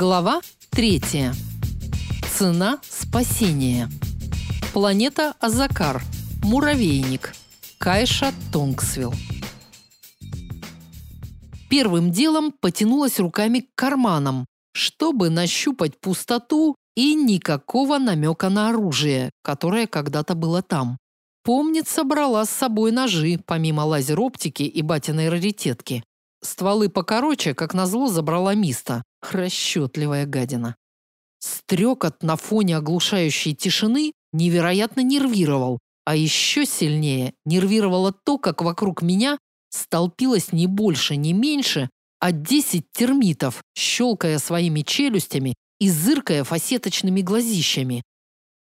Глава 3. Цена спасения. Планета Азакар. Муравейник. Кайша Тонгсвилл. Первым делом потянулась руками к карманам, чтобы нащупать пустоту и никакого намека на оружие, которое когда-то было там. Помнится, брала с собой ножи, помимо лазер-оптики и батиной раритетки. Стволы покороче, как назло, забрала Миста. Расчетливая гадина. Стрекот на фоне оглушающей тишины невероятно нервировал, а еще сильнее нервировало то, как вокруг меня столпилось не больше, не меньше, а десять термитов, щелкая своими челюстями и зыркая фасеточными глазищами.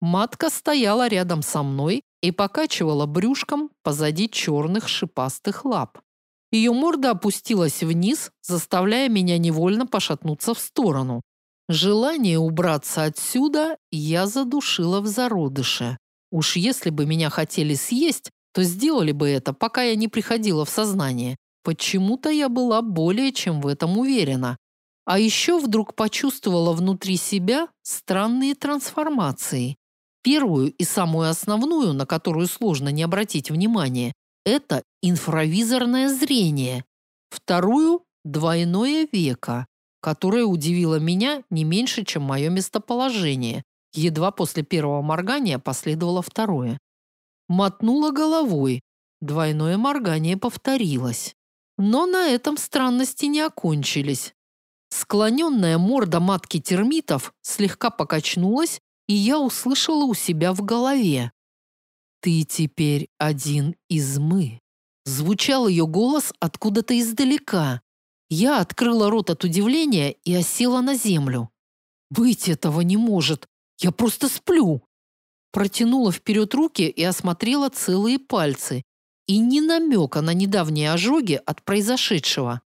Матка стояла рядом со мной и покачивала брюшком позади черных шипастых лап. Ее морда опустилась вниз, заставляя меня невольно пошатнуться в сторону. Желание убраться отсюда я задушила в зародыше. Уж если бы меня хотели съесть, то сделали бы это, пока я не приходила в сознание. Почему-то я была более чем в этом уверена. А еще вдруг почувствовала внутри себя странные трансформации. Первую и самую основную, на которую сложно не обратить внимания, это инфравизорное зрение. Вторую – двойное веко, которое удивило меня не меньше, чем мое местоположение. Едва после первого моргания последовало второе. Мотнула головой. Двойное моргание повторилось. Но на этом странности не окончились. Склоненная морда матки термитов слегка покачнулась, и я услышала у себя в голове. «Ты теперь один из мы». Звучал ее голос откуда-то издалека. Я открыла рот от удивления и осела на землю. «Быть этого не может! Я просто сплю!» Протянула вперед руки и осмотрела целые пальцы. И ни намека на недавние ожоги от произошедшего.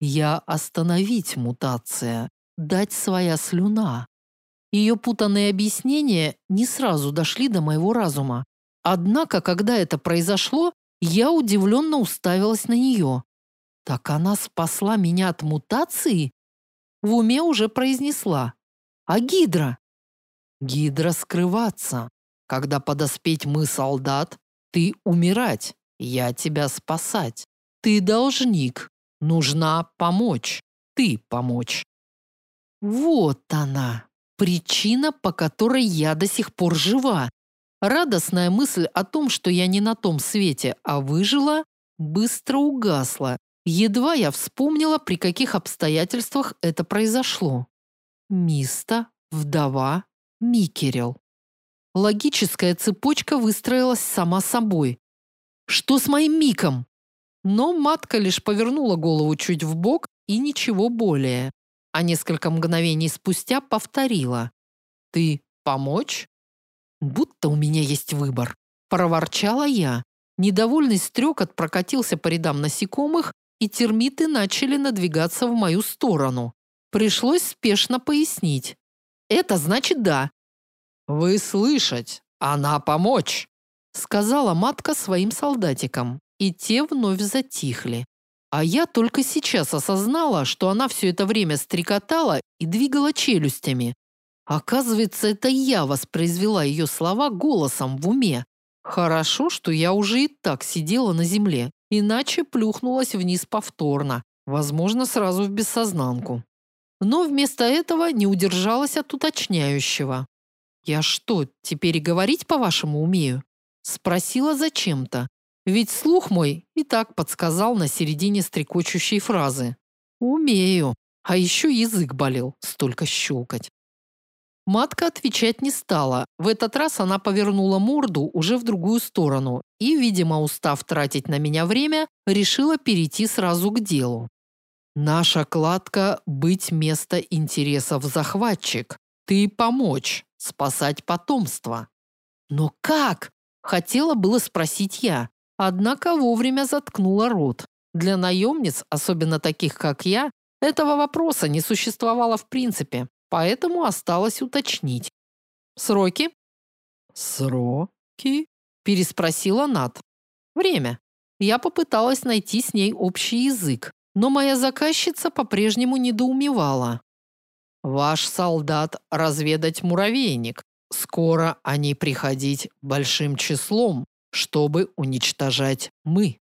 Я остановить мутация, дать своя слюна. Ее путанные объяснения не сразу дошли до моего разума. Однако, когда это произошло, я удивленно уставилась на нее. Так она спасла меня от мутации? В уме уже произнесла. А Гидра? Гидра скрываться. Когда подоспеть мы, солдат, ты умирать, я тебя спасать. Ты должник, нужна помочь, ты помочь. Вот она, причина, по которой я до сих пор жива. Радостная мысль о том, что я не на том свете, а выжила, быстро угасла. Едва я вспомнила, при каких обстоятельствах это произошло. Миста, вдова, Микерел. Логическая цепочка выстроилась сама собой. Что с моим Миком? Но матка лишь повернула голову чуть в бок и ничего более. А несколько мгновений спустя повторила. «Ты помочь?» Будто у меня есть выбор. Проворчала я. Недовольный стрекот прокатился по рядам насекомых, и термиты начали надвигаться в мою сторону. Пришлось спешно пояснить. Это значит да. Вы слышать, она помочь, сказала матка своим солдатикам, и те вновь затихли. А я только сейчас осознала, что она все это время стрекотала и двигала челюстями, Оказывается, это я воспроизвела ее слова голосом в уме. Хорошо, что я уже и так сидела на земле, иначе плюхнулась вниз повторно, возможно, сразу в бессознанку. Но вместо этого не удержалась от уточняющего. «Я что, теперь и говорить по-вашему умею?» Спросила зачем-то. Ведь слух мой и так подсказал на середине стрекочущей фразы. «Умею». А еще язык болел, столько щелкать. Матка отвечать не стала. В этот раз она повернула морду уже в другую сторону и, видимо, устав тратить на меня время, решила перейти сразу к делу. Наша кладка быть место интересов захватчик. Ты помочь, спасать потомство. Но как? Хотела было спросить я, однако вовремя заткнула рот. Для наемниц, особенно таких, как я, этого вопроса не существовало в принципе. Поэтому осталось уточнить. Сроки? Сроки? Переспросила Нат. Время. Я попыталась найти с ней общий язык, но моя заказчица по-прежнему недоумевала. Ваш солдат разведать муравейник. Скоро они приходить большим числом, чтобы уничтожать мы.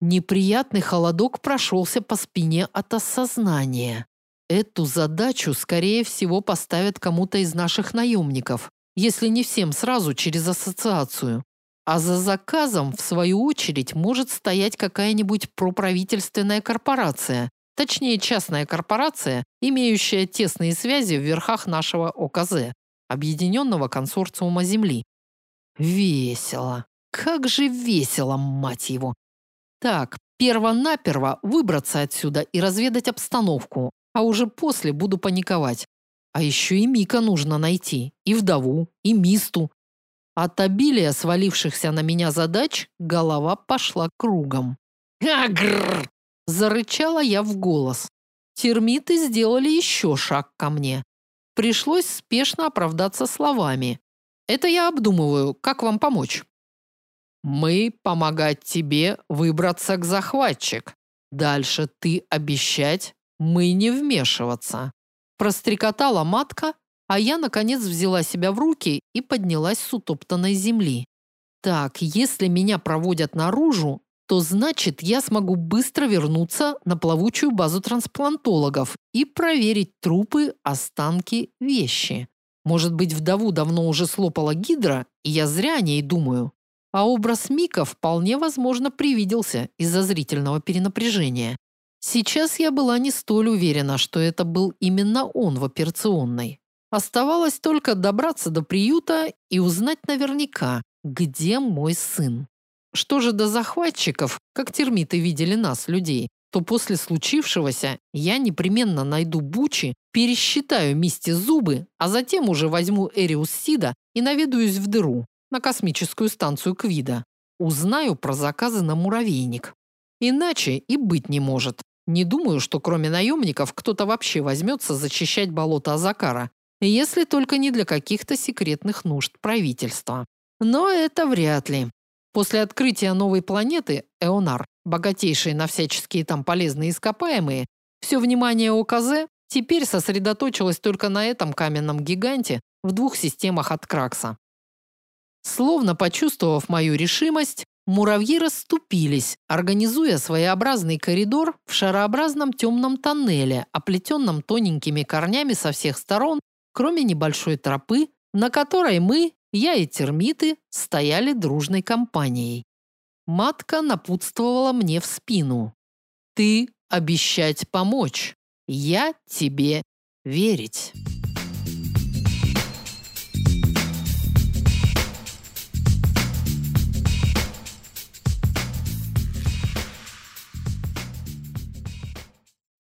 Неприятный холодок прошелся по спине от осознания. Эту задачу, скорее всего, поставят кому-то из наших наемников, если не всем сразу через ассоциацию. А за заказом, в свою очередь, может стоять какая-нибудь проправительственная корпорация, точнее частная корпорация, имеющая тесные связи в верхах нашего ОКЗ, Объединенного консорциума Земли. Весело. Как же весело, мать его. Так, перво-наперво выбраться отсюда и разведать обстановку, а уже после буду паниковать. А еще и Мика нужно найти, и вдову, и Мисту, от обилия свалившихся на меня задач голова пошла кругом. «Агррр!» – зарычала я в голос. Термиты сделали еще шаг ко мне. Пришлось спешно оправдаться словами. «Это я обдумываю, как вам помочь?» «Мы помогать тебе выбраться к захватчик. Дальше ты обещать, мы не вмешиваться». Прострекотала матка, а я, наконец, взяла себя в руки и поднялась с утоптанной земли. Так, если меня проводят наружу, то значит, я смогу быстро вернуться на плавучую базу трансплантологов и проверить трупы, останки, вещи. Может быть, вдову давно уже слопала гидра, и я зря о ней думаю. А образ Мика вполне возможно привиделся из-за зрительного перенапряжения. Сейчас я была не столь уверена, что это был именно он в операционной. Оставалось только добраться до приюта и узнать наверняка, где мой сын. Что же до захватчиков, как термиты видели нас, людей, то после случившегося я непременно найду Бучи, пересчитаю Мисти зубы, а затем уже возьму Эриус Сида и наведаюсь в дыру, на космическую станцию Квида. Узнаю про заказы на муравейник. Иначе и быть не может. Не думаю, что кроме наемников кто-то вообще возьмется зачищать болото Азакара, если только не для каких-то секретных нужд правительства. Но это вряд ли. После открытия новой планеты Эонар, богатейшей на всяческие там полезные ископаемые, все внимание ОКЗ теперь сосредоточилось только на этом каменном гиганте в двух системах от Кракса. Словно почувствовав мою решимость, муравьи расступились, организуя своеобразный коридор в шарообразном темном тоннеле, оплетенном тоненькими корнями со всех сторон кроме небольшой тропы, на которой мы, я и термиты, стояли дружной компанией. Матка напутствовала мне в спину. «Ты обещать помочь, я тебе верить».